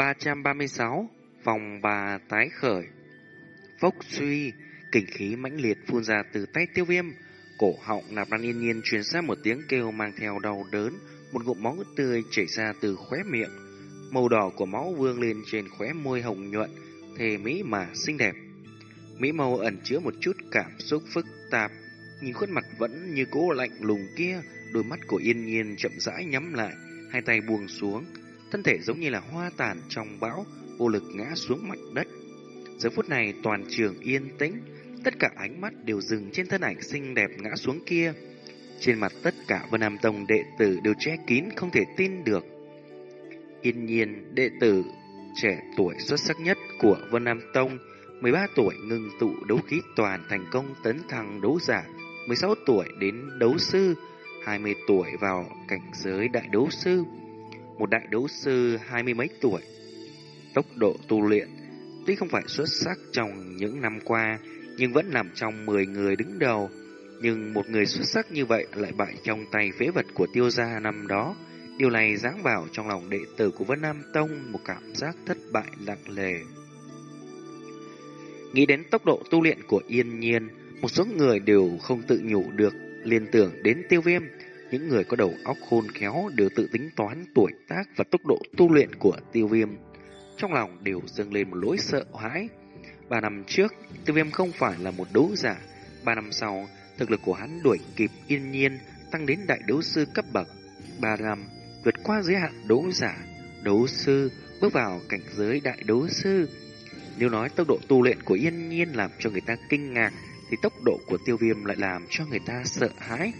336 Vòng bà tái khởi. Phốc suy, Kình khí mãnh liệt phun ra từ tay tiêu viêm. Cổ họng nạp lan yên nhiên truyền ra một tiếng kêu mang theo đau đớn, Một ngụm máu tươi chảy ra từ khóe miệng. Màu đỏ của máu vương lên trên khóe môi hồng nhuận, Thề mỹ mà xinh đẹp. Mỹ màu ẩn chứa một chút cảm xúc phức tạp Nhìn khuôn mặt vẫn như cố lạnh lùng kia, Đôi mắt của yên nhiên chậm rãi nhắm lại, Hai tay buông xuống. Thân thể giống như là hoa tàn trong bão, Vô lực ngã xuống mặt đất. Giờ phút này toàn trường yên tĩnh, Tất cả ánh mắt đều dừng trên thân ảnh xinh đẹp ngã xuống kia. Trên mặt tất cả Vân Nam Tông đệ tử đều che kín không thể tin được. Yên nhiên, đệ tử trẻ tuổi xuất sắc nhất của Vân Nam Tông 13 tuổi ngừng tụ đấu khí toàn thành công tấn thăng đấu giả 16 tuổi đến đấu sư 20 tuổi vào cảnh giới đại đấu sư. Một đại đấu sư hai mươi mấy tuổi Tốc độ tu luyện Tuy không phải xuất sắc trong những năm qua Nhưng vẫn nằm trong 10 người đứng đầu Nhưng một người xuất sắc như vậy lại bại trong tay phế vật của tiêu gia năm đó Điều này giáng vào trong lòng đệ tử của Vân Nam Tông một cảm giác thất bại nặng lề. Nghĩ đến tốc độ tu luyện của Yên Nhiên, một số người đều không tự nhủ được liên tưởng đến tiêu viêm. Những người có đầu óc khôn khéo đều tự tính toán tuổi tác và tốc độ tu luyện của tiêu viêm. Trong lòng đều dâng lên một lỗi sợ hãi. Ba năm trước, tiêu viêm không phải là một đấu giả. Ba năm sau, thực lực của hắn đuổi kịp yên nhiên, tăng đến đại đấu sư cấp bậc. Ba năm, vượt qua giới hạn đấu giả, đấu sư, bước vào cảnh giới đại đấu sư. Nếu nói tốc độ tu luyện của yên nhiên làm cho người ta kinh ngạc, thì tốc độ của tiêu viêm lại làm cho người ta sợ hãi.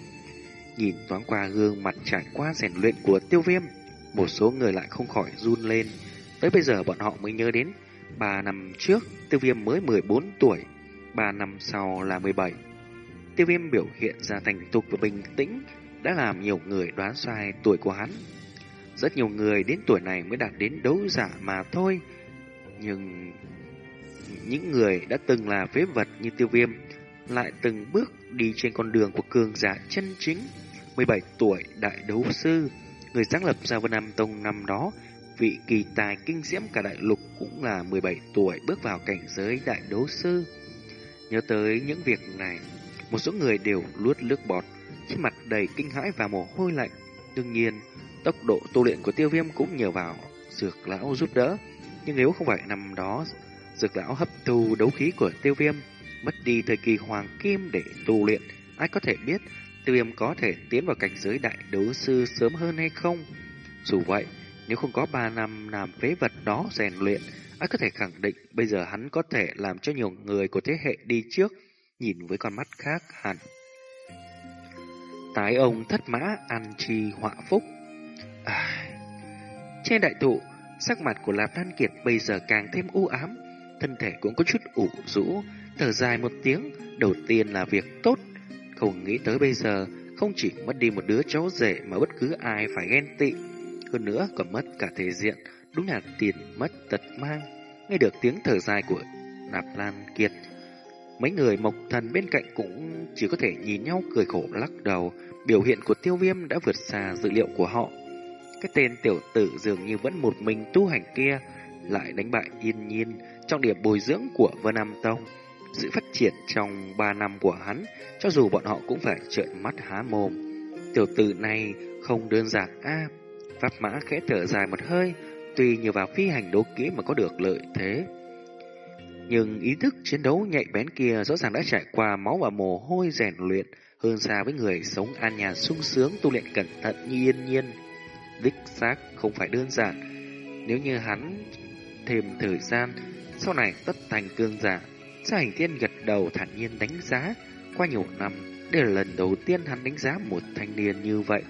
Nhìn thoáng qua gương mặt trải qua rèn luyện của tiêu viêm, một số người lại không khỏi run lên. Tới bây giờ bọn họ mới nhớ đến, 3 năm trước tiêu viêm mới 14 tuổi, 3 năm sau là 17. Tiêu viêm biểu hiện ra thành tục và bình tĩnh, đã làm nhiều người đoán sai tuổi của hắn. Rất nhiều người đến tuổi này mới đạt đến đấu giả mà thôi. Nhưng những người đã từng là phế vật như tiêu viêm lại từng bước đi trên con đường của cường giả chân chính. 17 tuổi đại đấu sư, người sáng lập ra Vân Nam Tông năm đó, vị kỳ tài kinh diễm cả đại lục cũng là 17 tuổi bước vào cảnh giới đại đấu sư. Nhớ tới những việc này, một số người đều luốt nước bọt, trên mặt đầy kinh hãi và mồ hôi lạnh. Đương nhiên, tốc độ tu luyện của tiêu viêm cũng nhờ vào dược lão giúp đỡ. Nhưng nếu không phải năm đó, dược lão hấp thu đấu khí của tiêu viêm, mất đi thời kỳ hoàng kim để tu luyện, ai có thể biết tiêu viêm có thể tiến vào cảnh giới đại đấu sư sớm hơn hay không? Dù vậy, nếu không có 3 năm làm phế vật đó rèn luyện, ai có thể khẳng định bây giờ hắn có thể làm cho nhiều người của thế hệ đi trước nhìn với con mắt khác hẳn. Tái ông thất mã ăn chi họa phúc. À, trên đại thụ, sắc mặt của Lạp Đan Kiệt bây giờ càng thêm u ám, thân thể cũng có chút ủ rũ, thở dài một tiếng, đầu tiên là việc tốt, không nghĩ tới bây giờ không chỉ mất đi một đứa cháu rể mà bất cứ ai phải ghen tị, hơn nữa còn mất cả thể diện, đúng là tiền mất tật mang. Nghe được tiếng thở dài của Nạp Lan Kiệt, mấy người mộc thần bên cạnh cũng chỉ có thể nhìn nhau cười khổ lắc đầu, biểu hiện của tiêu viêm đã vượt xa dự liệu của họ. Cái tên tiểu tử dường như vẫn một mình tu hành kia, lại đánh bại yên nhiên trong điểm bồi dưỡng của Vân Nam Tông. Sự phát triển trong 3 năm của hắn, cho dù bọn họ cũng phải trợn mắt há mồm. Tiểu tử này không đơn giản a Pháp mã khẽ thở dài một hơi, tuy nhờ vào phi hành đấu kỹ mà có được lợi thế. Nhưng ý thức chiến đấu nhạy bén kia rõ ràng đã trải qua máu và mồ hôi rèn luyện hơn xa với người sống an nhàn sung sướng tu luyện cẩn thận như yên nhiên. Đích xác không phải đơn giản. Nếu như hắn thêm thời gian, sau này tất thành cương giả, Sa hành thiên gật đầu thản nhiên đánh giá. Qua nhiều năm, đây là lần đầu tiên hắn đánh giá một thanh niên như vậy.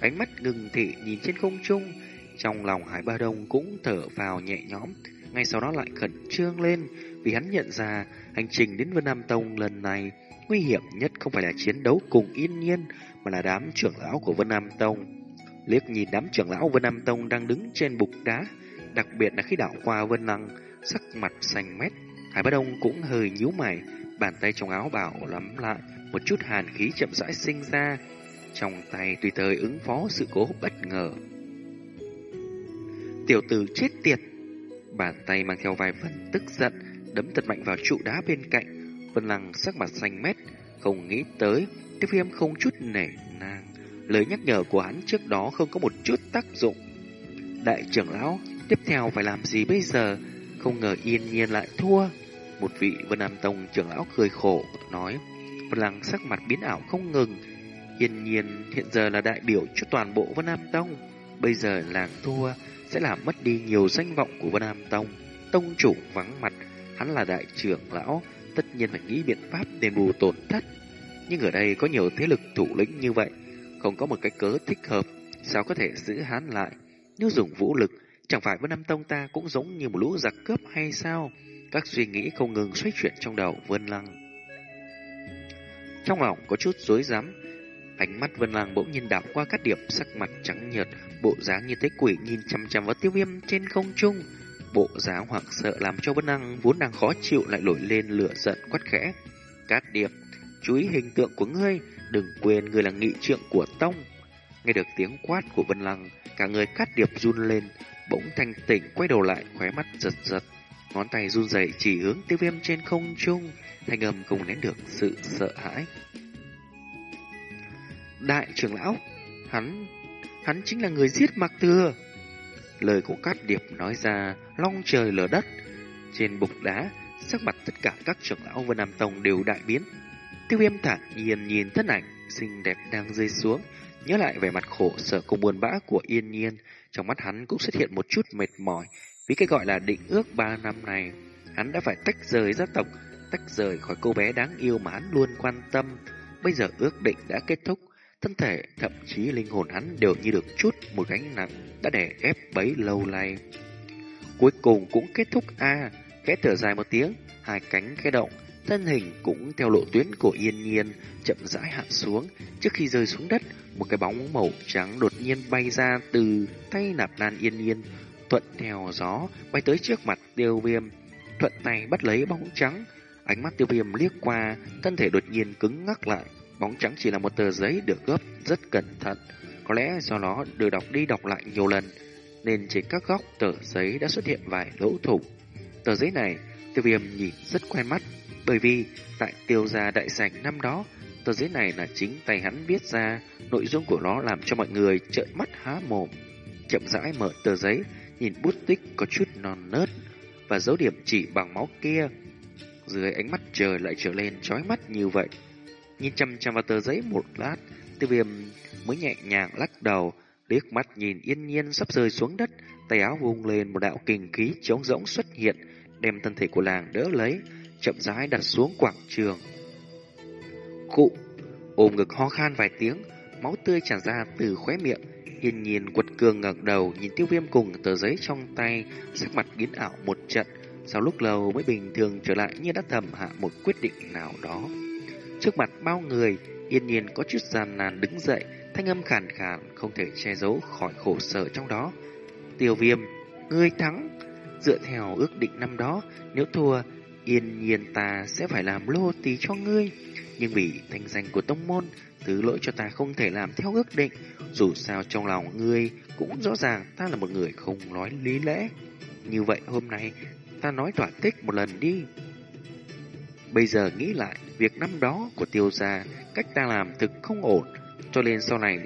Ánh mắt ngừng thị nhìn trên không trung, trong lòng Hải Ba Đông cũng thở vào nhẹ nhõm, ngay sau đó lại khẩn trương lên, vì hắn nhận ra hành trình đến Vân Nam Tông lần này nguy hiểm nhất không phải là chiến đấu cùng yên nhiên, mà là đám trưởng lão của Vân Nam Tông. Liếc nhìn đám trưởng lão Vân Nam Tông đang đứng trên bục đá, đặc biệt là khi đảo qua Vân Lăng, sắc mặt xanh mét, Hải Bá Đông cũng hơi nhíu mày, bàn tay trong áo bảo lắm lại, một chút hàn khí chậm rãi sinh ra, trong tay tùy thời ứng phó sự cố bất ngờ. Tiểu tử chết tiệt, Bàn tay mang theo vài phần tức giận, đấm thật mạnh vào trụ đá bên cạnh. Vân Lăng sắc mặt xanh mét, không nghĩ tới, tiêu viêm không chút nể nang. Lời nhắc nhở của hắn trước đó không có một chút tác dụng. Đại trưởng lão, tiếp theo phải làm gì bây giờ? Không ngờ yên nhiên lại thua. Một vị Vân Nam Tông trưởng lão cười khổ, nói. Vân Lăng sắc mặt biến ảo không ngừng. hiển nhiên hiện giờ là đại biểu cho toàn bộ Vân Nam Tông. Bây giờ làng thua sẽ làm mất đi nhiều danh vọng của Vân Nam Tông. Tông chủ vắng mặt, hắn là đại trưởng lão, tất nhiên phải nghĩ biện pháp đền bù tổn thất. Nhưng ở đây có nhiều thế lực thủ lĩnh như vậy, không có một cái cớ thích hợp, sao có thể giữ hắn lại? Nếu dùng vũ lực, chẳng phải Vân Nam Tông ta cũng giống như một lũ giặc cướp hay sao? Các suy nghĩ không ngừng xoay chuyển trong đầu Vân Lăng. Trong lòng có chút rối rắm, ánh mắt Vân Lăng bỗng nhiên đảo qua các điểm sắc mặt trắng nhợt, bộ dáng như thế quỷ nhìn chăm chăm vào tiêu viêm trên không trung. Bộ dáng hoảng sợ làm cho Vân Lăng vốn đang khó chịu lại nổi lên lửa giận quát khẽ. Cát điệp, chú ý hình tượng của ngươi, đừng quên ngươi là nghị trượng của Tông. Nghe được tiếng quát của Vân Lăng, cả người cát điệp run lên, bỗng thanh tỉnh quay đầu lại khóe mắt giật giật. Ngón tay run rẩy chỉ hướng tiêu viêm trên không trung, thanh âm không nén được sự sợ hãi. Đại trưởng lão, hắn, hắn chính là người giết Mặc Thừa. Lời của Cát Điệp nói ra, long trời lở đất. Trên bục đá, sắc mặt tất cả các trưởng lão Vân Nam Tông đều đại biến. Tiêu viêm thản nhiên nhìn thân ảnh xinh đẹp đang rơi xuống, nhớ lại vẻ mặt khổ sở cùng buồn bã của yên nhiên, trong mắt hắn cũng xuất hiện một chút mệt mỏi, vì cái gọi là định ước ba năm này, hắn đã phải tách rời gia tộc, tách rời khỏi cô bé đáng yêu mà hắn luôn quan tâm. Bây giờ ước định đã kết thúc, thân thể, thậm chí linh hồn hắn đều như được chút một gánh nặng đã đè ép bấy lâu nay. Cuối cùng cũng kết thúc a à, khẽ thở dài một tiếng, hai cánh khẽ động, thân hình cũng theo lộ tuyến của yên nhiên chậm rãi hạ xuống. Trước khi rơi xuống đất, một cái bóng màu trắng đột nhiên bay ra từ tay nạp nan yên nhiên, thuận theo gió bay tới trước mặt tiêu viêm, thuận tay bắt lấy bóng trắng. Ánh mắt tiêu viêm liếc qua, thân thể đột nhiên cứng ngắc lại. Bóng trắng chỉ là một tờ giấy được gấp rất cẩn thận. Có lẽ do nó được đọc đi đọc lại nhiều lần, nên trên các góc tờ giấy đã xuất hiện vài lỗ thủng. Tờ giấy này, tiêu viêm nhìn rất quen mắt, bởi vì tại tiêu gia đại sảnh năm đó, tờ giấy này là chính tay hắn viết ra, nội dung của nó làm cho mọi người trợn mắt há mồm. Chậm rãi mở tờ giấy, nhìn bút tích có chút non nớt và dấu điểm chỉ bằng máu kia. Dưới ánh mắt trời lại trở lên chói mắt như vậy. Nhìn chăm chăm vào tờ giấy một lát, tiêu viêm mới nhẹ nhàng lắc đầu, liếc mắt nhìn yên nhiên sắp rơi xuống đất, tay áo vung lên một đạo kinh khí trống rỗng xuất hiện, đem thân thể của làng đỡ lấy, chậm rãi đặt xuống quảng trường. Cụ, ôm ngực ho khan vài tiếng, máu tươi tràn ra từ khóe miệng, Yên nhiên quật cường ngẩng đầu nhìn tiêu viêm cùng tờ giấy trong tay, sắc mặt biến ảo một trận, sau lúc lâu mới bình thường trở lại như đã thầm hạ một quyết định nào đó. Trước mặt bao người, yên nhiên có chút gian nan đứng dậy, thanh âm khàn khàn không thể che giấu khỏi khổ sở trong đó. Tiêu viêm, ngươi thắng. Dựa theo ước định năm đó, nếu thua, yên nhiên ta sẽ phải làm lô tí cho ngươi. Nhưng vì thanh danh của tông môn, thứ lỗi cho ta không thể làm theo ước định. Dù sao trong lòng ngươi cũng rõ ràng ta là một người không nói lý lẽ. Như vậy hôm nay ta nói thỏa thích một lần đi. Bây giờ nghĩ lại, việc năm đó của tiêu gia, cách ta làm thực không ổn, cho nên sau này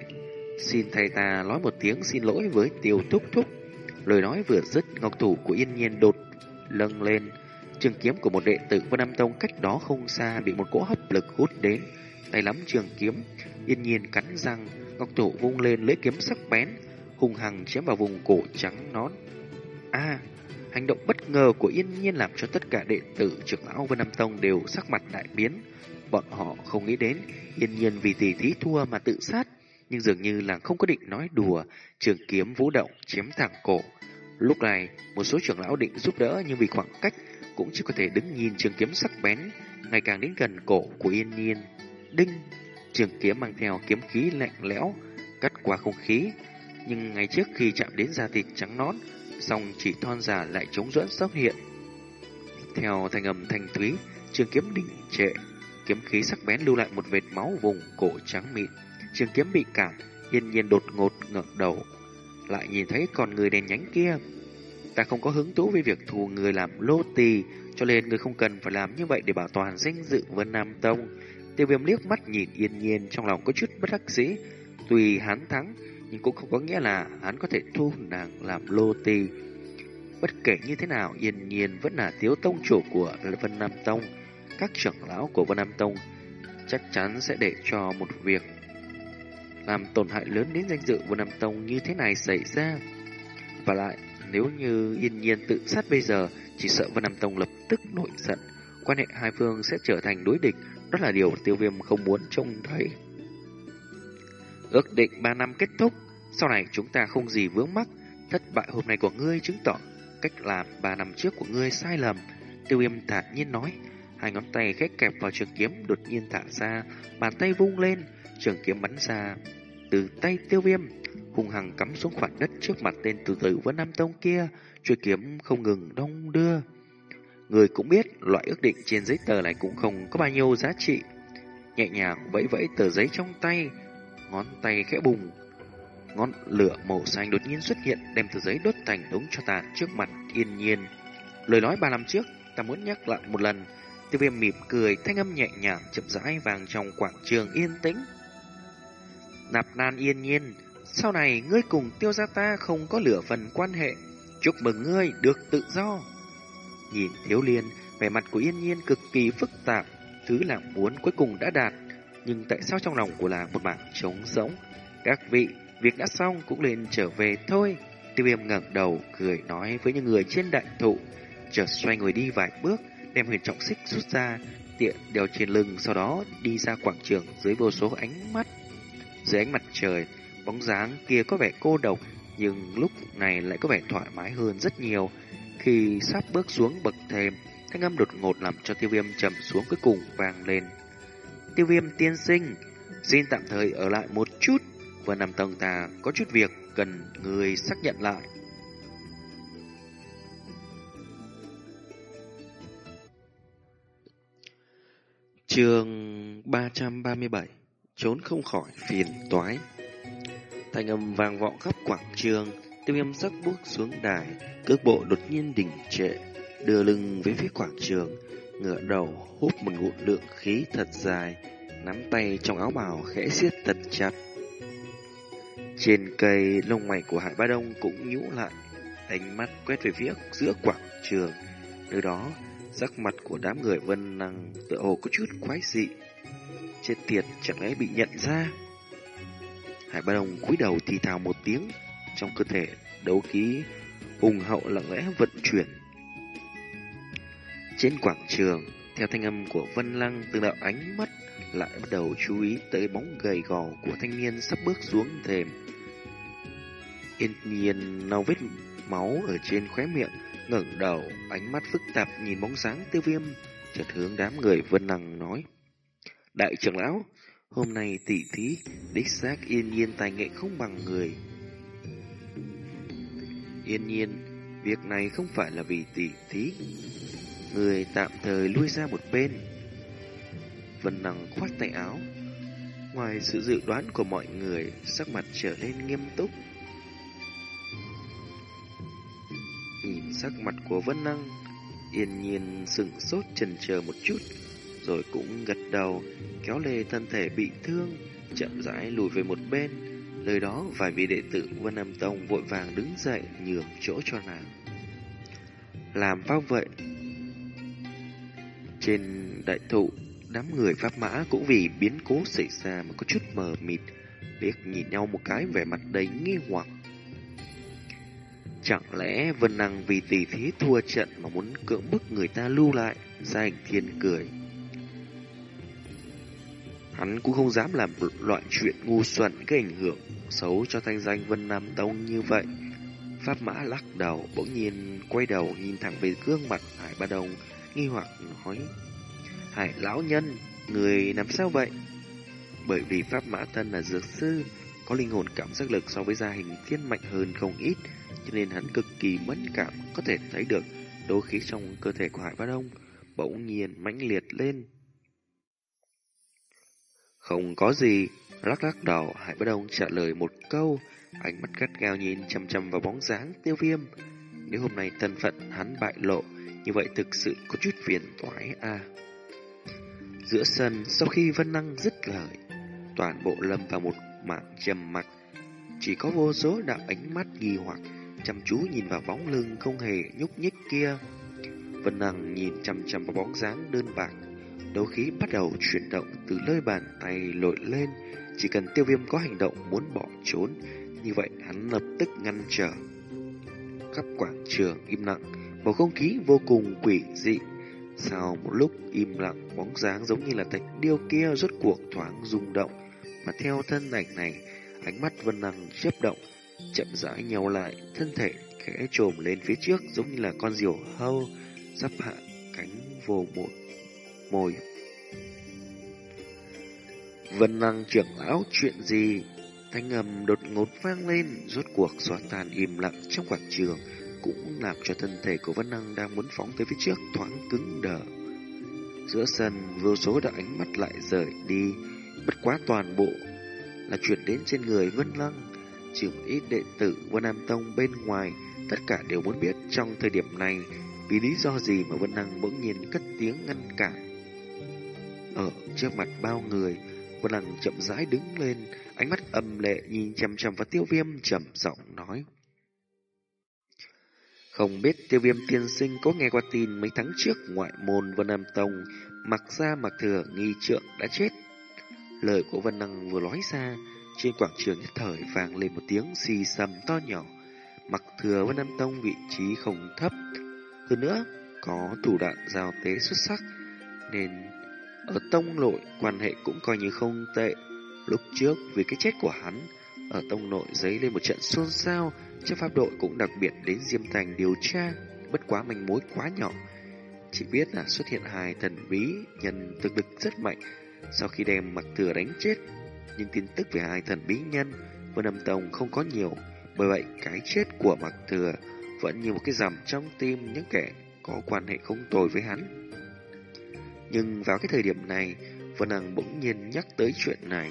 xin thầy ta nói một tiếng xin lỗi với tiêu thúc thúc. Lời nói vừa dứt, ngọc thủ của yên nhiên đột lâng lên, trường kiếm của một đệ tử Vân Nam Tông cách đó không xa bị một cỗ hấp lực hút đến, tay lắm trường kiếm, yên nhiên cắn răng, ngọc thủ vung lên lấy kiếm sắc bén, hung hăng chém vào vùng cổ trắng nón. A, hành động bất ngờ của yên nhiên làm cho tất cả đệ tử trưởng lão Vân Nam Tông đều sắc mặt đại biến. Bọn họ không nghĩ đến yên nhiên vì tỷ thí thua mà tự sát, nhưng dường như là không có định nói đùa, trường kiếm vũ động chém thẳng cổ. Lúc này, một số trưởng lão định giúp đỡ nhưng vì khoảng cách cũng chỉ có thể đứng nhìn trường kiếm sắc bén ngày càng đến gần cổ của Yên Nhiên. Đinh, trường kiếm mang theo kiếm khí lạnh lẽo cắt qua không khí, nhưng ngay trước khi chạm đến da thịt trắng nón, song chỉ thon giả lại chống rỗng xuất hiện. Theo thanh âm thanh thúy, trường kiếm đỉnh trệ, kiếm khí sắc bén lưu lại một vệt máu vùng cổ trắng mịn. Trường kiếm bị cản, Yên Nhiên đột ngột ngẩng đầu, lại nhìn thấy con người đèn nhánh kia. Ta không có hứng thú với việc thù người làm lô tỳ, cho nên người không cần phải làm như vậy để bảo toàn danh dự Vân Nam Tông. Tiêu viêm liếc mắt nhìn yên nhiên trong lòng có chút bất đắc dĩ. Tuy hắn thắng, nhưng cũng không có nghĩa là hắn có thể thu nàng làm lô tỳ. Bất kể như thế nào, yên nhiên vẫn là thiếu tông chủ của Vân Nam Tông. Các trưởng lão của Vân Nam Tông chắc chắn sẽ để cho một việc làm tổn hại lớn đến danh dự Vân Nam Tông như thế này xảy ra. Và lại, nếu như yên nhiên tự sát bây giờ, chỉ sợ Vân Nam Tông lập tức nổi giận. Quan hệ hai phương sẽ trở thành đối địch, đó là điều tiêu viêm không muốn trông thấy. Ước định 3 năm kết thúc, sau này chúng ta không gì vướng mắc. Thất bại hôm nay của ngươi chứng tỏ cách làm 3 năm trước của ngươi sai lầm. Tiêu viêm thản nhiên nói, hai ngón tay khép kẹp vào trường kiếm đột nhiên thả ra, bàn tay vung lên, trường kiếm bắn ra từ tay tiêu viêm, hung hăng cắm xuống khoảng đất trước mặt tên từ tử với Nam Tông kia, chuôi kiếm không ngừng đong đưa. Người cũng biết loại ước định trên giấy tờ này cũng không có bao nhiêu giá trị. Nhẹ nhàng vẫy vẫy tờ giấy trong tay, ngón tay khẽ bùng. Ngọn lửa màu xanh đột nhiên xuất hiện đem tờ giấy đốt thành đống cho tàn trước mặt yên nhiên. Lời nói ba năm trước, ta muốn nhắc lại một lần. Tiêu viêm mỉm cười, thanh âm nhẹ nhàng chậm rãi vàng trong quảng trường yên tĩnh. Nạp nan yên nhiên, sau này ngươi cùng tiêu gia ta không có lửa phần quan hệ. Chúc mừng ngươi được tự do. Nhìn thiếu liên, vẻ mặt của yên nhiên cực kỳ phức tạp. Thứ làm muốn cuối cùng đã đạt. Nhưng tại sao trong lòng của là một mảng trống rỗng? Các vị, việc đã xong cũng nên trở về thôi. Tiêu viêm ngẩng đầu, cười nói với những người trên đại thụ. Chợt xoay người đi vài bước, đem huyền trọng xích rút ra, tiện đeo trên lưng, sau đó đi ra quảng trường dưới vô số ánh mắt. Dưới ánh mặt trời, bóng dáng kia có vẻ cô độc, nhưng lúc này lại có vẻ thoải mái hơn rất nhiều. Khi sắp bước xuống bậc thềm, thanh âm đột ngột làm cho tiêu viêm trầm xuống cuối cùng vang lên. Tiêu viêm tiên sinh, xin tạm thời ở lại một chút, vừa nằm tầng ta có chút việc cần người xác nhận lại. Trường 337 Trốn không khỏi phiền toái Thanh âm vang vọng khắp quảng trường Tiêu viêm sắc bước xuống đài, Cước bộ đột nhiên đình trệ, Đưa lưng về phía quảng trường Ngựa đầu hút một ngụm lượng khí thật dài, Nắm tay trong áo bào khẽ siết thật chặt. Trên cây lông mày của Hải Ba Đông cũng nhũ lại, Ánh mắt quét về phía giữa quảng trường. Nơi đó, Sắc mặt của đám người vân năng tựa hồ có chút quái dị. Chết tiệt, chẳng lẽ bị nhận ra? Hải Ba Đông cúi đầu thì thào một tiếng. Trong cơ thể đấu khí hùng hậu lặng lẽ vận chuyển Trên quảng trường Theo thanh âm của Vân Lăng Từng đạo ánh mắt lại bắt đầu chú ý tới bóng gầy gò của thanh niên sắp bước xuống thềm. Yên nhiên lau vết máu ở trên khóe miệng, ngẩng đầu, ánh mắt phức tạp nhìn bóng dáng tiêu viêm, chợt hướng đám người Vân Lăng nói. Đại trưởng lão, hôm nay tỷ thí, đích xác yên nhiên tài nghệ không bằng người. Yên nhiên, việc này không phải là vì tỷ thí. Người tạm thời lui ra một bên. Vân Năng khoát tay áo. Ngoài sự dự đoán của mọi người, sắc mặt trở nên nghiêm túc. Nhìn sắc mặt của Vân Năng, yên nhiên sững sốt chần chờ một chút, rồi cũng gật đầu, kéo lê thân thể bị thương, chậm rãi lùi về một bên. Lời đó vài vị đệ tử Vân Nam Tông vội vàng đứng dậy nhường chỗ cho nàng. Làm pháp vậy? Trên đại thụ, đám người pháp mã cũng vì biến cố xảy ra mà có chút mờ mịt, liếc nhìn nhau một cái vẻ mặt đầy nghi hoặc. Chẳng lẽ Vân Năng vì tỷ thí thua trận mà muốn cưỡng bức người ta lưu lại? Gia hình thiên cười. Hắn cũng không dám làm loại chuyện ngu xuẩn gây ảnh hưởng xấu cho thanh danh Vân Nam Tông như vậy. Pháp Mã lắc đầu, bỗng nhiên quay đầu nhìn thẳng về gương mặt Hải Ba Đông, nghi hoặc nói. Hải lão nhân, người làm sao vậy? Bởi vì Pháp Mã thân là dược sư, có linh hồn cảm giác lực so với gia hình thiên mạnh hơn không ít, cho nên hắn cực kỳ mẫn cảm, có thể thấy được đôi khí trong cơ thể của Hải Ba Đông bỗng nhiên mãnh liệt lên. Không có gì, lắc lắc đầu, Hải Bất Đông trả lời một câu, ánh mắt gắt gao nhìn chăm chăm vào bóng dáng tiêu viêm. nếu hôm nay thân phận hắn bại lộ, như vậy thực sự có chút phiền toái à. Giữa sân, sau khi Vân Năng dứt lời, toàn bộ lâm vào một mạng trầm mặc. Chỉ có vô số đạo ánh mắt nghi hoặc, chăm chú nhìn vào bóng lưng không hề nhúc nhích kia. Vân Năng nhìn chăm chăm vào bóng dáng đơn bạc, đấu khí bắt đầu chuyển động từ nơi bàn tay lội lên. Chỉ cần tiêu viêm có hành động muốn bỏ trốn, như vậy hắn lập tức ngăn trở. Khắp quảng trường im lặng, bầu không khí vô cùng quỷ dị. Sau một lúc im lặng, bóng dáng giống như là thạch điêu kia rốt cuộc thoáng rung động, mà theo thân ảnh này, ánh mắt Vân Năng chớp động, chậm rãi nhau lại, thân thể khẽ trồm lên phía trước giống như là con diều hâu sắp hạ cánh vô một mồi. Vân Năng trưởng lão chuyện gì? Thanh âm đột ngột vang lên, rốt cuộc xóa tan im lặng trong quảng trường, cũng làm cho thân thể của Vân Năng đang muốn phóng tới phía trước thoáng cứng đờ. Giữa sân, vô số đạo ánh mắt lại rời đi, bất quá toàn bộ là chuyển đến trên người Vân năng, Chỉ một ít đệ tử Vân Nam Tông bên ngoài, tất cả đều muốn biết trong thời điểm này vì lý do gì mà Vân Năng bỗng nhiên cất tiếng ngăn cản. Ở trước mặt bao người, Vân Năng chậm rãi đứng lên, ánh mắt âm lệ nhìn chằm chằm vào tiêu viêm trầm giọng nói. Không biết tiêu viêm tiên sinh có nghe qua tin mấy tháng trước ngoại môn Vân Nam Tông mặc ra mặc thừa nghi trượng đã chết. Lời của Vân Năng vừa nói ra, trên quảng trường nhất thời vang lên một tiếng xì xầm to nhỏ. Mặc thừa Vân Nam Tông vị trí không thấp, hơn nữa có thủ đoạn giao tế xuất sắc, nên ở tông nội quan hệ cũng coi như không tệ. Lúc trước vì cái chết của hắn, ở tông nội dấy lên một trận xôn xao, cho pháp đội cũng đặc biệt đến Diêm Thành điều tra, bất quá manh mối quá nhỏ. Chỉ biết là xuất hiện hai thần bí, nhân thực lực rất mạnh, sau khi đem mặc thừa đánh chết. Nhưng tin tức về hai thần bí nhân, Vân Âm Tông không có nhiều, bởi vậy cái chết của mặc thừa vẫn như một cái rằm trong tim những kẻ có quan hệ không tồi với hắn. Nhưng vào cái thời điểm này, Vân Hằng bỗng nhiên nhắc tới chuyện này.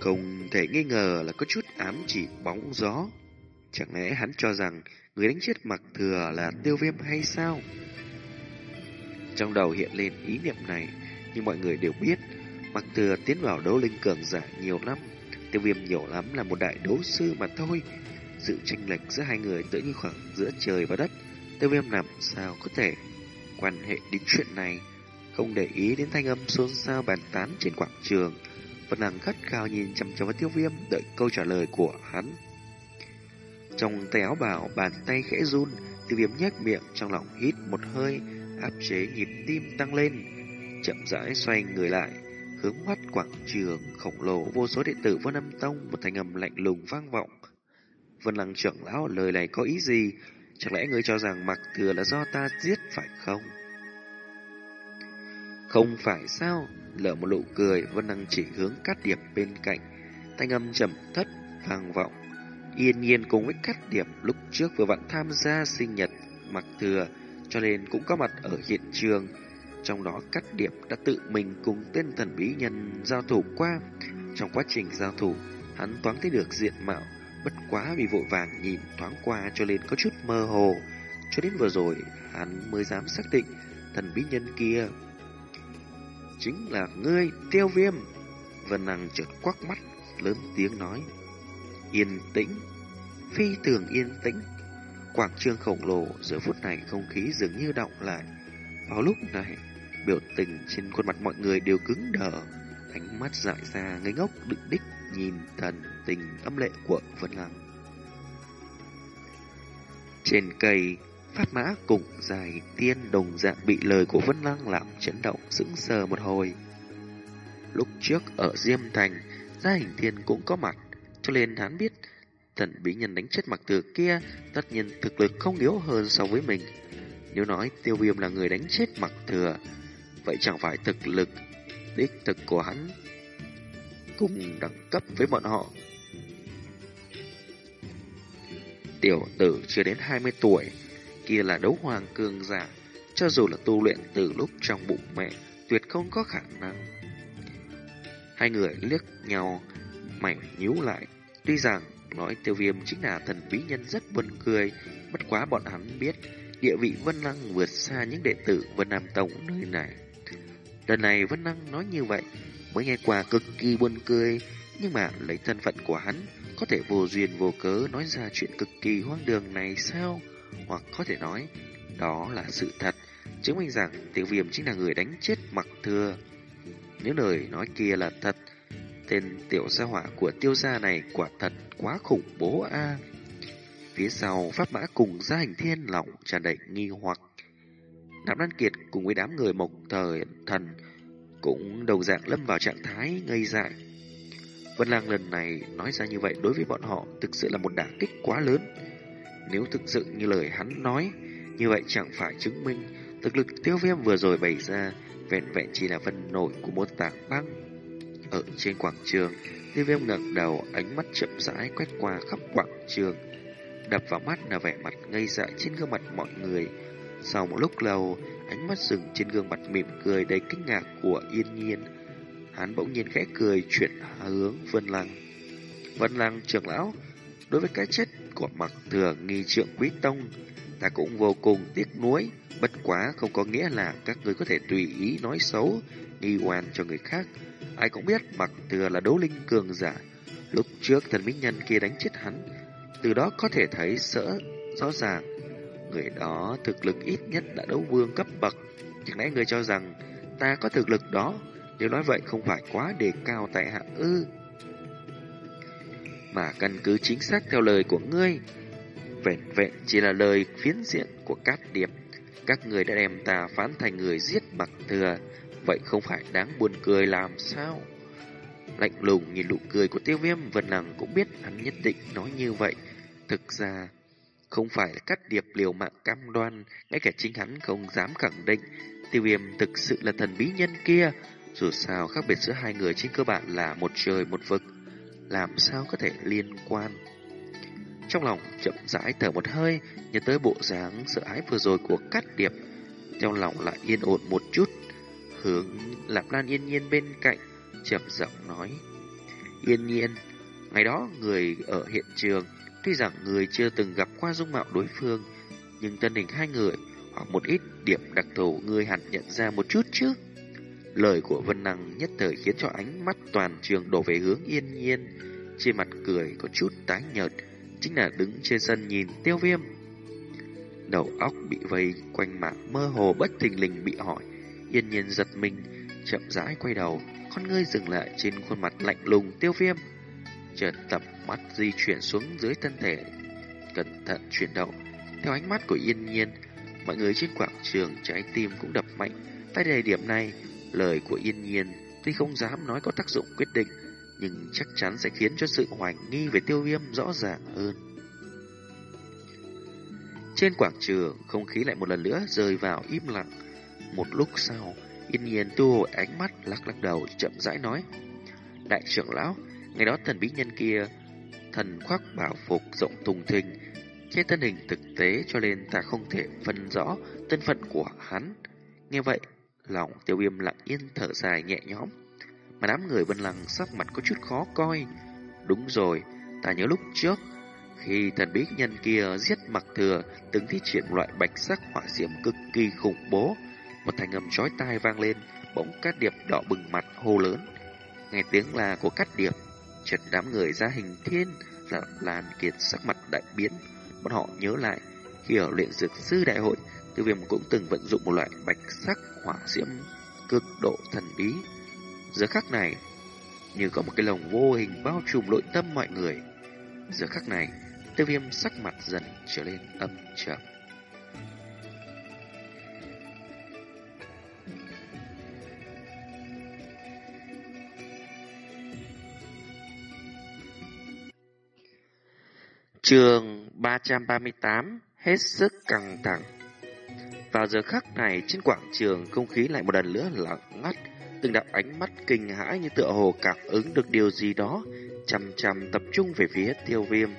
Không thể nghi ngờ là có chút ám chỉ bóng gió. Chẳng lẽ hắn cho rằng người đánh chết mặc thừa là tiêu viêm hay sao? Trong đầu hiện lên ý niệm này, nhưng mọi người đều biết mặc thừa tiến vào đấu linh cường giả nhiều năm. Tiêu viêm nhiều lắm là một đại đấu sư mà thôi. Sự tranh lệch giữa hai người tựa như khoảng giữa trời và đất. Tiêu viêm làm sao có thể quan hệ đến chuyện này, không để ý đến thanh âm xôn xao bàn tán trên quảng trường. Vẫn nàng gắt cao nhìn chăm chăm vào tiêu viêm đợi câu trả lời của hắn. Trong tay áo bảo bàn tay khẽ run, tiêu viêm nhếch miệng trong lòng hít một hơi, áp chế nhịp tim tăng lên, chậm rãi xoay người lại, hướng mắt quảng trường khổng lồ vô số đệ tử Vân Âm Tông một thanh âm lạnh lùng vang vọng. Vân Lăng trưởng lão lời này có ý gì? Chẳng lẽ ngươi cho rằng mặc thừa là do ta giết phải không? Không phải sao? Lỡ một nụ cười, Vân Năng chỉ hướng cát điệp bên cạnh. Thanh âm trầm thất, vang vọng. Yên nhiên cùng với cát điệp lúc trước vừa vặn tham gia sinh nhật mặc thừa, cho nên cũng có mặt ở hiện trường. Trong đó Cát Điệp đã tự mình cùng tên thần bí nhân giao thủ qua. Trong quá trình giao thủ, hắn toán thấy được diện mạo, bất quá vì vội vàng nhìn thoáng qua cho nên có chút mơ hồ. Cho đến vừa rồi, hắn mới dám xác định thần bí nhân kia chính là ngươi, tiêu viêm. Vân Năng chợt quắc mắt, lớn tiếng nói. Yên tĩnh, phi thường yên tĩnh. Quảng trường khổng lồ giờ phút này không khí dường như động lại. Vào lúc này, biểu tình trên khuôn mặt mọi người đều cứng đờ, ánh mắt dại ra ngây ngốc đựng đích nhìn thần tình âm lệ của Vân Lăng. Trên cây, Phát mã cùng dài tiên đồng dạng bị lời của Vân Lăng làm chấn động sững sờ một hồi. Lúc trước ở Diêm Thành, gia hình thiên cũng có mặt, cho nên hắn biết thần bí nhân đánh chết mặc từ kia tất nhiên thực lực không yếu hơn so với mình. Nếu nói tiêu viêm là người đánh chết mặc thừa, vậy chẳng phải thực lực đích thực của hắn cùng đẳng cấp với bọn họ. Tiểu tử chưa đến 20 tuổi, kia là đấu hoàng cường giả, cho dù là tu luyện từ lúc trong bụng mẹ, tuyệt không có khả năng. Hai người liếc nhau, mảnh nhíu lại, tuy rằng nói tiêu viêm chính là thần bí nhân rất buồn cười, bất quá bọn hắn biết địa vị Vân năng vượt xa những đệ tử Vân Nam Tông nơi này. Lần này Vân năng nói như vậy, mới nghe qua cực kỳ buồn cười, nhưng mà lấy thân phận của hắn, có thể vô duyên vô cớ nói ra chuyện cực kỳ hoang đường này sao? Hoặc có thể nói, đó là sự thật, chứng minh rằng tiêu viêm chính là người đánh chết mặc thừa. Nếu lời nói kia là thật, tên tiểu gia hỏa của tiêu gia này quả thật quá khủng bố a. Phía sau pháp mã cùng gia hình thiên lỏng tràn đầy nghi hoặc. Nạp Đan Kiệt cùng với đám người mộc thời thần cũng đầu dạng lâm vào trạng thái ngây dại. Vân Lang lần này nói ra như vậy đối với bọn họ thực sự là một đả kích quá lớn. Nếu thực sự như lời hắn nói, như vậy chẳng phải chứng minh thực lực tiêu viêm vừa rồi bày ra vẹn vẹn chỉ là phần nổi của một tảng băng. Ở trên quảng trường, tiêu viêm ngẩng đầu, ánh mắt chậm rãi quét qua khắp quảng trường. Đập vào mắt là vẻ mặt ngây dại trên gương mặt mọi người. Sau một lúc lâu, ánh mắt dừng trên gương mặt mỉm cười đầy kinh ngạc của yên nhiên. Hắn bỗng nhiên khẽ cười chuyển hướng Vân Lăng. Vân Lăng trưởng lão, đối với cái chết của mặc thừa nghi trượng quý tông, ta cũng vô cùng tiếc nuối. Bất quá không có nghĩa là các người có thể tùy ý nói xấu, nghi oan cho người khác. Ai cũng biết mặc thừa là đấu linh cường giả. Lúc trước thần minh nhân kia đánh chết hắn, từ đó có thể thấy sợ rõ ràng. Người đó thực lực ít nhất đã đấu vương cấp bậc. Chẳng lẽ người cho rằng ta có thực lực đó? Nếu nói vậy không phải quá đề cao tại hạ ư. Mà căn cứ chính xác theo lời của ngươi, vẹn vẹn chỉ là lời phiến diện của Cát Điệp. Các người đã đem ta phán thành người giết mặc thừa, vậy không phải đáng buồn cười làm sao? Lạnh lùng nhìn nụ cười của tiêu viêm Vân Nằng cũng biết hắn nhất định nói như vậy. Thực ra, không phải là cắt điệp liều mạng cam đoan, ngay cả chính hắn không dám khẳng định tiêu viêm thực sự là thần bí nhân kia. Dù sao khác biệt giữa hai người trên cơ bản là một trời một vực, làm sao có thể liên quan. Trong lòng chậm rãi thở một hơi, nhớ tới bộ dáng sợ hãi vừa rồi của cát điệp. Trong lòng lại yên ổn một chút, hướng Lạp Lan yên nhiên bên cạnh, chậm giọng nói. Yên nhiên, ngày đó người ở hiện trường, tuy rằng người chưa từng gặp qua dung mạo đối phương, nhưng thân hình hai người hoặc một ít điểm đặc thù người hẳn nhận ra một chút chứ. Lời của Vân Năng nhất thời khiến cho ánh mắt toàn trường đổ về hướng yên nhiên, trên mặt cười có chút tái nhợt, chính là đứng trên sân nhìn tiêu viêm. Đầu óc bị vây quanh mạng mơ hồ bất thình lình bị hỏi, yên nhiên giật mình, chậm rãi quay đầu, con ngươi dừng lại trên khuôn mặt lạnh lùng tiêu viêm. Chợt tập mắt di chuyển xuống dưới thân thể, cẩn thận chuyển động. Theo ánh mắt của yên nhiên, mọi người trên quảng trường trái tim cũng đập mạnh. Tại thời điểm này, lời của yên nhiên tuy không dám nói có tác dụng quyết định, nhưng chắc chắn sẽ khiến cho sự hoài nghi về tiêu viêm rõ ràng hơn. Trên quảng trường, không khí lại một lần nữa rơi vào im lặng. Một lúc sau, yên nhiên tu hồi ánh mắt lắc lắc đầu chậm rãi nói. Đại trưởng lão, ngày đó thần bí nhân kia, thần khoác bảo phục rộng thùng thình, che thân hình thực tế cho nên ta không thể phân rõ thân phận của hắn. Nghe vậy, lòng tiêu viêm lặng yên thở dài nhẹ nhõm. Mà đám người vân lăng sắc mặt có chút khó coi. Đúng rồi, ta nhớ lúc trước, khi thần bí nhân kia giết mặc thừa, từng thi triển loại bạch sắc hỏa diễm cực kỳ khủng bố. Một thanh âm chói tai vang lên, bỗng cát điệp đỏ bừng mặt hô lớn. Nghe tiếng là của cát điệp, chợt đám người ra hình thiên, là Lan Kiệt sắc mặt đại biến. Bọn họ nhớ lại, khi ở luyện dược sư đại hội, tiêu viêm cũng từng vận dụng một loại bạch sắc hỏa diễm cực độ thần bí. Giờ khắc này, như có một cái lồng vô hình bao trùm nội tâm mọi người. Giờ khắc này, tiêu viêm sắc mặt dần trở lên âm trầm. Trường 338 hết sức căng thẳng. Vào giờ khắc này trên quảng trường không khí lại một lần nữa lặng ngắt, từng đạo ánh mắt kinh hãi như tựa hồ cảm ứng được điều gì đó, chằm chằm tập trung về phía tiêu viêm.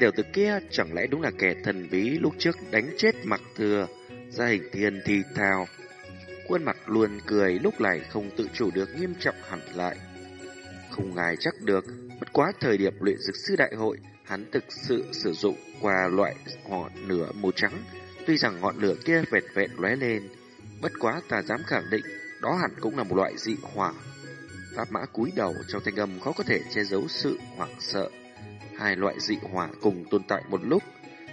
Tiểu tử kia chẳng lẽ đúng là kẻ thần bí lúc trước đánh chết mặc thừa, ra hình thiên thi thào. Khuôn mặt luôn cười lúc này không tự chủ được nghiêm trọng hẳn lại. Không ngài chắc được Bất quá thời điểm luyện dược sư đại hội, hắn thực sự sử dụng qua loại họ nửa màu trắng. Tuy rằng ngọn lửa kia vẹt vẹn lóe lên, bất quá ta dám khẳng định đó hẳn cũng là một loại dị hỏa. Pháp mã cúi đầu trong thanh âm khó có thể che giấu sự hoảng sợ. Hai loại dị hỏa cùng tồn tại một lúc.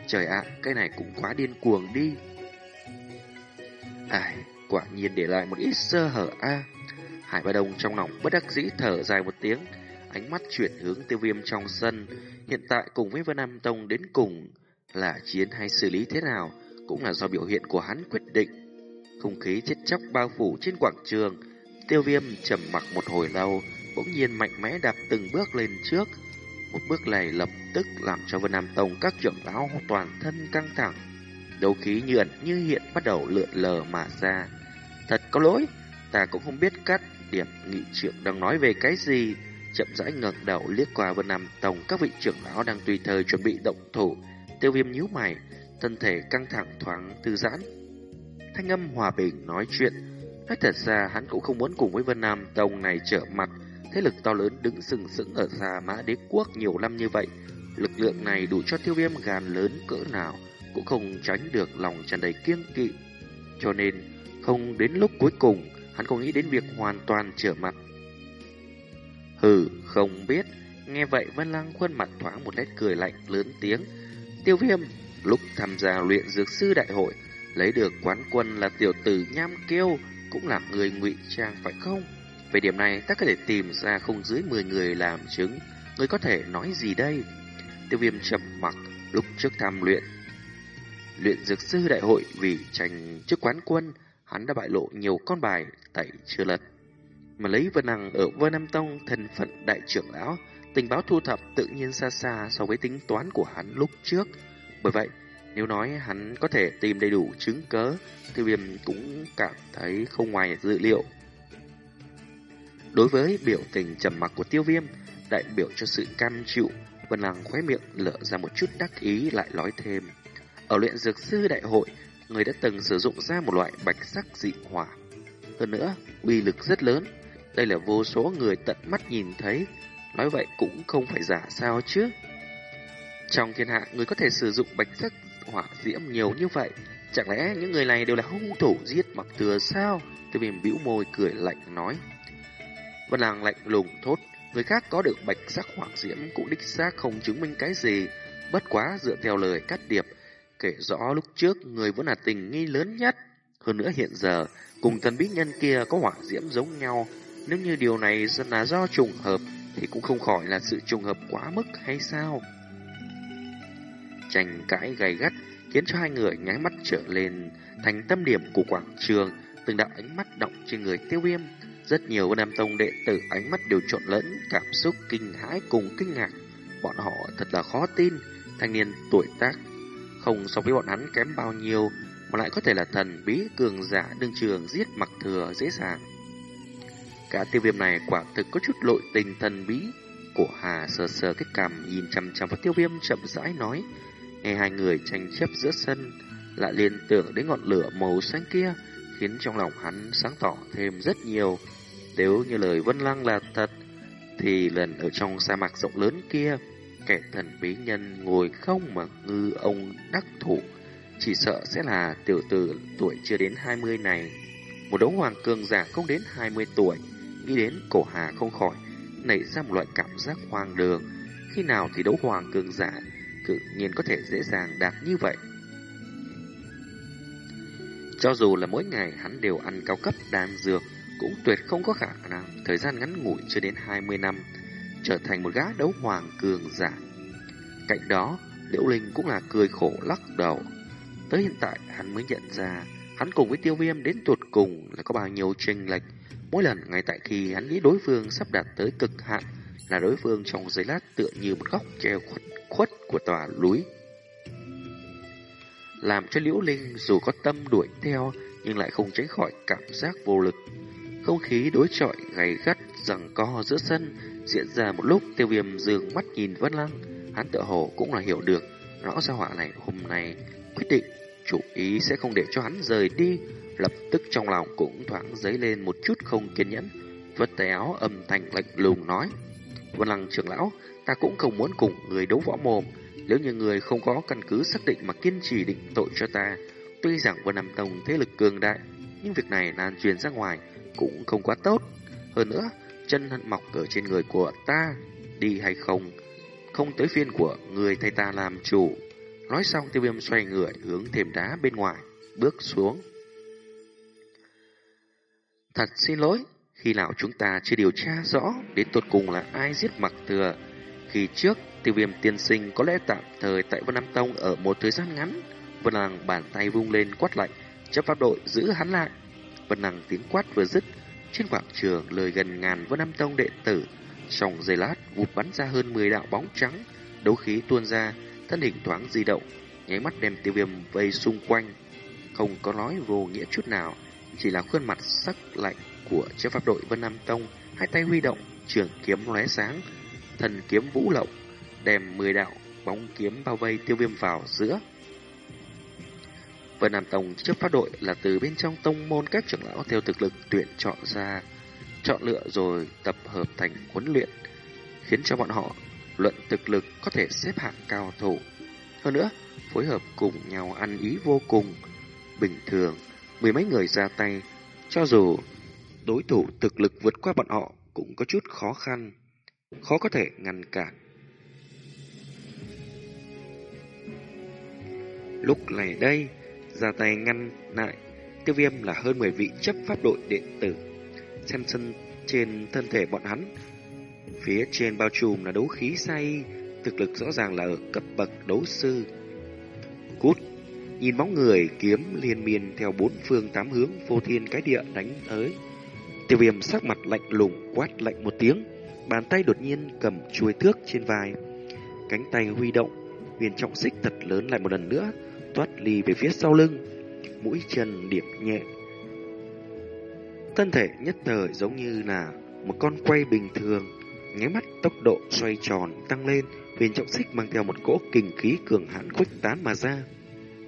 Trời ạ, cái này cũng quá điên cuồng đi. Ai, quả nhiên để lại một ít sơ hở a. Hải Ba Đông trong lòng bất đắc dĩ thở dài một tiếng, ánh mắt chuyển hướng tiêu viêm trong sân. Hiện tại cùng với Vân Nam Tông đến cùng là chiến hay xử lý thế nào cũng là do biểu hiện của hắn quyết định. Không khí chết chóc bao phủ trên quảng trường, tiêu viêm trầm mặc một hồi lâu, bỗng nhiên mạnh mẽ đạp từng bước lên trước. Một bước này lập tức làm cho Vân Nam Tông các trưởng lão toàn thân căng thẳng. Đấu khí như ẩn như hiện bắt đầu lượn lờ mà ra. Thật có lỗi, ta cũng không biết cắt điểm nghị trưởng đang nói về cái gì. Chậm rãi ngẩng đầu liếc qua Vân Nam Tông các vị trưởng lão đang tùy thời chuẩn bị động thủ. Tiêu viêm nhíu mày, thân thể căng thẳng thoáng thư giãn. Thanh âm hòa bình nói chuyện. Nói thật ra hắn cũng không muốn cùng với Vân Nam Tông này trở mặt. Thế lực to lớn đứng sừng sững ở xa mã đế quốc nhiều năm như vậy. Lực lượng này đủ cho tiêu viêm gàn lớn cỡ nào cũng không tránh được lòng tràn đầy kiêng kỵ. Cho nên, không đến lúc cuối cùng, hắn không nghĩ đến việc hoàn toàn trở mặt. Hừ, không biết. Nghe vậy Vân Lăng khuôn mặt thoáng một nét cười lạnh lớn tiếng. Tiêu viêm, lúc tham gia luyện dược sư đại hội, lấy được quán quân là tiểu tử nham kêu, cũng là người ngụy trang phải không? Về điểm này, ta có thể tìm ra không dưới 10 người làm chứng. Người có thể nói gì đây? Tiêu viêm trầm mặc lúc trước tham luyện. Luyện dược sư đại hội vì tranh chức quán quân, hắn đã bại lộ nhiều con bài tẩy chưa lật. Mà lấy Vân Hằng ở Vân Nam Tông thân phận đại trưởng lão, tình báo thu thập tự nhiên xa xa so với tính toán của hắn lúc trước. Bởi vậy, nếu nói hắn có thể tìm đầy đủ chứng cớ, tiêu viêm cũng cảm thấy không ngoài dự liệu. Đối với biểu tình trầm mặc của tiêu viêm, đại biểu cho sự cam chịu, Vân Lăng khóe miệng lỡ ra một chút đắc ý lại nói thêm. Ở luyện dược sư đại hội, người đã từng sử dụng ra một loại bạch sắc dị hỏa. Hơn nữa, uy lực rất lớn. Đây là vô số người tận mắt nhìn thấy. Nói vậy cũng không phải giả sao chứ. Trong thiên hạ, người có thể sử dụng bạch sắc hỏa diễm nhiều như vậy. Chẳng lẽ những người này đều là hung thủ giết mặc thừa sao? Tiêu viêm bĩu môi cười lạnh nói. Vân Làng lạnh lùng thốt. Người khác có được bạch sắc hỏa diễm cũng đích xác không chứng minh cái gì. Bất quá dựa theo lời cắt điệp, kể rõ lúc trước người vẫn là tình nghi lớn nhất. Hơn nữa hiện giờ, cùng thần bí nhân kia có hỏa diễm giống nhau. Nếu như điều này là do trùng hợp, thì cũng không khỏi là sự trùng hợp quá mức hay sao? Tranh cãi gay gắt khiến cho hai người nháy mắt trở lên thành tâm điểm của quảng trường, từng đạo ánh mắt động trên người tiêu viêm. Rất nhiều nam tông đệ tử ánh mắt đều trộn lẫn cảm xúc kinh hãi cùng kinh ngạc. Bọn họ thật là khó tin, thanh niên tuổi tác không so với bọn hắn kém bao nhiêu, mà lại có thể là thần bí cường giả đương trường giết mặc thừa dễ dàng. Cả tiêu viêm này quả thực có chút lội tình thần bí. của Hà sờ sờ cái cằm nhìn chăm chăm vào tiêu viêm chậm rãi nói. Nghe hai người tranh chấp giữa sân, lại liên tưởng đến ngọn lửa màu xanh kia, khiến trong lòng hắn sáng tỏ thêm rất nhiều. Nếu như lời Vân Lăng là thật, thì lần ở trong sa mạc rộng lớn kia, kẻ thần bí nhân ngồi không mà ngư ông đắc thủ, chỉ sợ sẽ là tiểu tử tuổi chưa đến 20 này. Một đấu hoàng cường giả không đến 20 tuổi, nghĩ đến cổ hà không khỏi, nảy ra một loại cảm giác hoang đường. Khi nào thì đấu hoàng cường giả tự nhiên có thể dễ dàng đạt như vậy. Cho dù là mỗi ngày hắn đều ăn cao cấp đan dược, cũng tuyệt không có khả năng thời gian ngắn ngủi chưa đến 20 năm trở thành một gã đấu hoàng cường giả. Cạnh đó, Liễu Linh cũng là cười khổ lắc đầu. Tới hiện tại hắn mới nhận ra, hắn cùng với tiêu viêm đến tuột cùng là có bao nhiêu chênh lệch. Mỗi lần ngay tại khi hắn nghĩ đối phương sắp đạt tới cực hạn, là đối phương trong giấy lát tựa như một góc treo khuất, khuất của tòa núi. Làm cho Liễu Linh dù có tâm đuổi theo nhưng lại không tránh khỏi cảm giác vô lực. Không khí đối chọi gay gắt rằng co giữa sân diễn ra một lúc tiêu viêm dường mắt nhìn Vân Lăng. Hắn tự hồ cũng là hiểu được rõ ra họa này hôm nay quyết định chủ ý sẽ không để cho hắn rời đi. Lập tức trong lòng cũng thoáng dấy lên một chút không kiên nhẫn. Vất tay áo âm thanh lạnh lùng nói. Vân Lăng trưởng lão, ta cũng không muốn cùng người đấu võ mồm. Nếu như người không có căn cứ xác định mà kiên trì định tội cho ta, tuy rằng Vân Nam Tông thế lực cường đại, nhưng việc này lan truyền ra ngoài cũng không quá tốt. Hơn nữa, chân hận mọc ở trên người của ta, đi hay không, không tới phiên của người thay ta làm chủ. Nói xong tiêu viêm xoay người hướng thềm đá bên ngoài, bước xuống. Thật xin lỗi, khi nào chúng ta chưa điều tra rõ đến tột cùng là ai giết mặc thừa. Khi trước, tiêu viêm tiên sinh có lẽ tạm thời tại Vân Nam Tông ở một thời gian ngắn. Vân Lăng bàn tay vung lên quát lạnh, chấp pháp đội giữ hắn lại. Vân Lăng tiếng quát vừa dứt, trên quảng trường lời gần ngàn Vân Nam Tông đệ tử. Trong giây lát, vụt bắn ra hơn 10 đạo bóng trắng, đấu khí tuôn ra, thân hình thoáng di động, nháy mắt đem tiêu viêm vây xung quanh. Không có nói vô nghĩa chút nào, chỉ là khuôn mặt sắc lạnh của chiếc pháp đội Vân Nam Tông, hai tay huy động, trường kiếm lóe sáng, thần kiếm vũ lộng, đem mười đạo bóng kiếm bao vây tiêu viêm vào giữa. Vân Nam Tông trước pháp đội là từ bên trong tông môn các trưởng lão theo thực lực tuyển chọn ra, chọn lựa rồi tập hợp thành huấn luyện, khiến cho bọn họ luận thực lực có thể xếp hạng cao thủ. Hơn nữa, phối hợp cùng nhau ăn ý vô cùng. Bình thường, mười mấy người ra tay, cho dù đối thủ thực lực vượt qua bọn họ cũng có chút khó khăn, khó có thể ngăn cản. Lúc này đây, ra tay ngăn lại, tiêu viêm là hơn 10 vị chấp pháp đội điện tử. Xem sân trên thân thể bọn hắn, phía trên bao trùm là đấu khí say, thực lực rõ ràng là ở cấp bậc đấu sư. Cút, nhìn bóng người kiếm liên miên theo bốn phương tám hướng vô thiên cái địa đánh tới. Tiêu viêm sắc mặt lạnh lùng quát lạnh một tiếng, bàn tay đột nhiên cầm chuôi thước trên vai. Cánh tay huy động, huyền trọng xích thật lớn lại một lần nữa, toát ly về phía sau lưng, mũi chân điểm nhẹ. Thân thể nhất thời giống như là một con quay bình thường, nháy mắt tốc độ xoay tròn tăng lên, huyền trọng xích mang theo một cỗ kình khí cường hãn khuếch tán mà ra.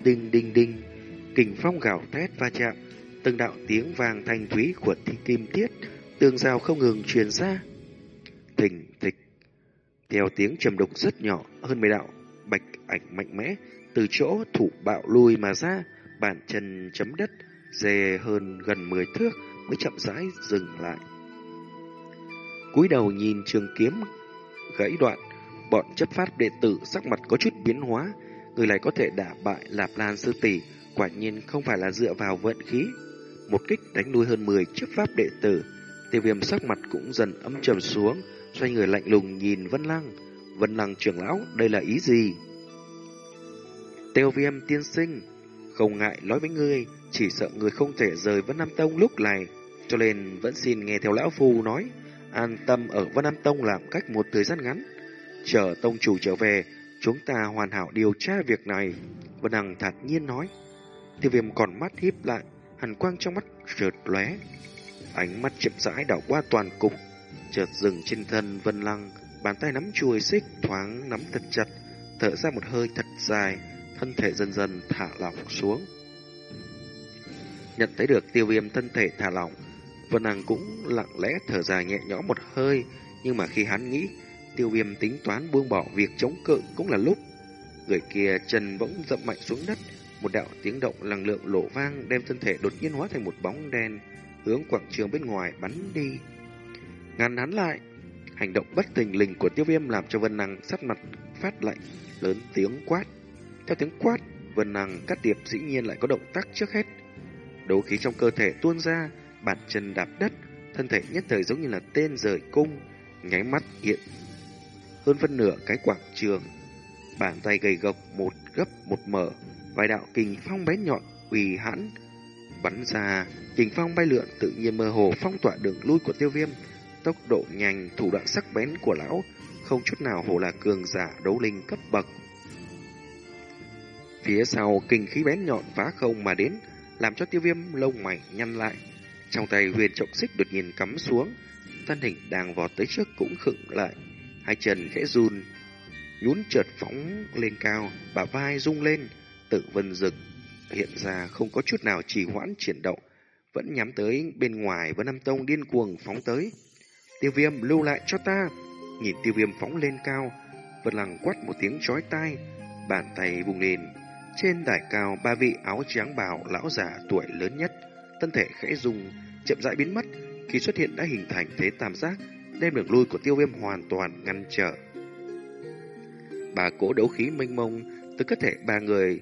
Đinh đinh đinh, kình phong gào thét va chạm, từng đạo tiếng vàng thanh thúy của thi kim tiết, tường rào không ngừng truyền ra. Thình thịch, theo tiếng trầm đục rất nhỏ, hơn mười đạo bạch ảnh mạnh mẽ từ chỗ thủ bạo lui mà ra, bàn chân chấm đất, dề hơn gần mười thước mới chậm rãi dừng lại. cúi đầu nhìn trường kiếm gãy đoạn, bọn chấp pháp đệ tử sắc mặt có chút biến hóa, người này có thể đả bại Lạp Lan sư tỷ, quả nhiên không phải là dựa vào vận khí, một kích đánh lui hơn 10 chiếc pháp đệ tử. Tiêu viêm sắc mặt cũng dần âm trầm xuống, xoay người lạnh lùng nhìn Vân Lăng. Vân Lăng trưởng lão, đây là ý gì? Tiêu viêm tiên sinh, không ngại nói với ngươi, chỉ sợ người không thể rời Vân Nam Tông lúc này, cho nên vẫn xin nghe theo lão phu nói, an tâm ở Vân Nam Tông làm cách một thời gian ngắn. Chờ tông chủ trở về, chúng ta hoàn hảo điều tra việc này. Vân Hằng thản nhiên nói. Tiêu viêm còn mắt híp lại, hàn quang trong mắt chợt lóe, ánh mắt chậm rãi đảo qua toàn cục, chợt dừng trên thân Vân Lăng, bàn tay nắm chuôi xích thoáng nắm thật chặt, thở ra một hơi thật dài, thân thể dần dần thả lỏng xuống. Nhận thấy được tiêu viêm thân thể thả lỏng, Vân Lăng cũng lặng lẽ thở dài nhẹ nhõm một hơi, nhưng mà khi hắn nghĩ tiêu viêm tính toán buông bỏ việc chống cự cũng là lúc người kia chân bỗng dậm mạnh xuống đất, một đạo tiếng động năng lượng lộ vang đem thân thể đột nhiên hóa thành một bóng đen, hướng quảng trường bên ngoài bắn đi. Ngăn hắn lại, hành động bất tình lình của tiêu viêm làm cho Vân Năng sắt mặt phát lạnh, lớn tiếng quát. Theo tiếng quát, Vân Năng cắt điệp dĩ nhiên lại có động tác trước hết. Đấu khí trong cơ thể tuôn ra, bàn chân đạp đất, thân thể nhất thời giống như là tên rời cung, nháy mắt hiện hơn phân nửa cái quảng trường. Bàn tay gầy gộc một gấp một mở, vài đạo kình phong bén nhọn uy hãn bắn ra, kình phong bay lượn tự nhiên mơ hồ phong tỏa đường lui của Tiêu Viêm, tốc độ nhanh, thủ đoạn sắc bén của lão không chút nào hồ là cường giả đấu linh cấp bậc. Phía sau kình khí bén nhọn phá không mà đến, làm cho Tiêu Viêm lông mày nhăn lại. Trong tay huyền trọng xích đột nhiên cắm xuống, thân hình đang vọt tới trước cũng khựng lại, hai chân khẽ run, nhún chợt phóng lên cao, bả vai rung lên, Tự vân rực hiện ra không có chút nào trì hoãn chuyển động, vẫn nhắm tới bên ngoài Vân Nam Tông điên cuồng phóng tới. Tiêu viêm lưu lại cho ta. nhìn tiêu viêm phóng lên cao, Vân Lăng quát một tiếng chói tai, bàn tay vùng lên. Trên đài cao, ba vị áo trắng bào lão già tuổi lớn nhất, thân thể khẽ rung, chậm rãi biến mất, khi xuất hiện đã hình thành thế tam giác, đem đường lui của tiêu viêm hoàn toàn ngăn trở. Ba cỗ đấu khí mênh mông từ cơ thể ba người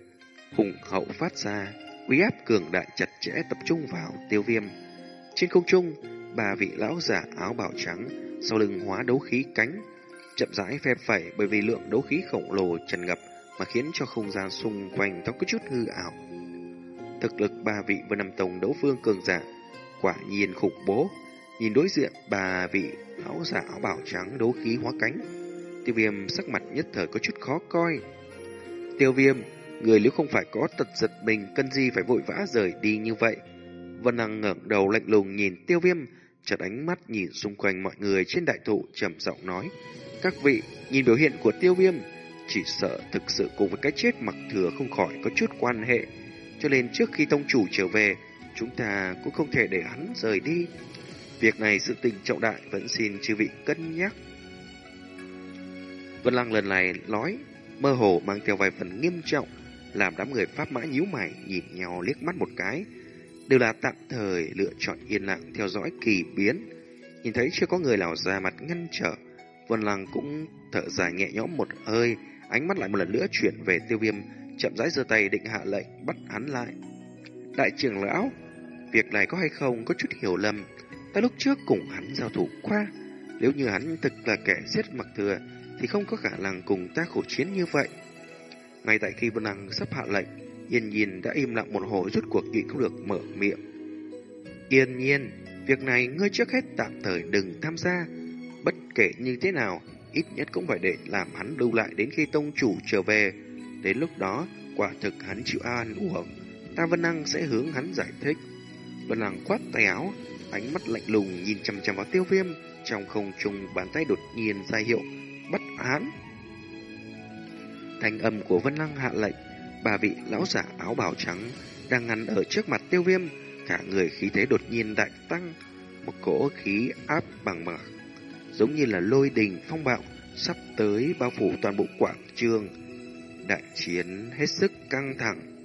hùng hậu phát ra, uy áp cường đại chặt chẽ tập trung vào tiêu viêm. Trên không trung, ba vị lão giả áo bào trắng sau lưng hóa đấu khí cánh chậm rãi phe phẩy bởi vì lượng đấu khí khổng lồ tràn ngập mà khiến cho không gian xung quanh nó có chút hư ảo. Thực lực ba vị vân năm tông đấu phương cường giả quả nhiên khủng bố. Nhìn đối diện ba vị lão giả áo bào trắng đấu khí hóa cánh, tiêu viêm sắc mặt nhất thời có chút khó coi. Tiêu viêm, người nếu không phải có tật giật mình, cần gì phải vội vã rời đi như vậy? Vân Năng ngẩng đầu lạnh lùng nhìn tiêu viêm, chợt ánh mắt nhìn xung quanh mọi người trên đại thụ trầm giọng nói. Các vị, nhìn biểu hiện của tiêu viêm, chỉ sợ thực sự cùng với cái chết mặc thừa không khỏi có chút quan hệ. Cho nên trước khi tông chủ trở về, chúng ta cũng không thể để hắn rời đi. Việc này sự tình trọng đại vẫn xin chư vị cân nhắc. Vân Lăng lần này nói, mơ hồ mang theo vài phần nghiêm trọng, làm đám người pháp mã nhíu mày nhìn nhau liếc mắt một cái. Đều là tạm thời lựa chọn yên lặng theo dõi kỳ biến. Nhìn thấy chưa có người nào ra mặt ngăn trở, Vân Lăng cũng thở dài nhẹ nhõm một hơi, ánh mắt lại một lần nữa chuyển về tiêu viêm, chậm rãi giơ tay định hạ lệnh bắt hắn lại. Đại trưởng lão, việc này có hay không có chút hiểu lầm. Ta lúc trước cùng hắn giao thủ qua, nếu như hắn thực là kẻ giết mặc thừa, thì không có khả năng cùng ta khổ chiến như vậy. Ngay tại khi Vân Lăng sắp hạ lệnh, Yên Nhiên đã im lặng một hồi rút cuộc nhịn không được mở miệng. Yên Nhiên, việc này ngươi trước hết tạm thời đừng tham gia, Bất kể như thế nào, ít nhất cũng phải để làm hắn lưu lại đến khi tông chủ trở về. Đến lúc đó, quả thực hắn chịu an uổng. Ta Vân Năng sẽ hướng hắn giải thích. Vân Năng quát tay áo, ánh mắt lạnh lùng nhìn chằm chằm vào tiêu viêm. Trong không trung bàn tay đột nhiên ra hiệu, bắt án. Thanh âm của Vân Lăng hạ lệnh, bà vị lão giả áo bào trắng đang ngăn ở trước mặt tiêu viêm, cả người khí thế đột nhiên đại tăng, một cỗ khí áp bằng mở, giống như là lôi đình phong bạo sắp tới bao phủ toàn bộ quảng trường. Đại chiến hết sức căng thẳng.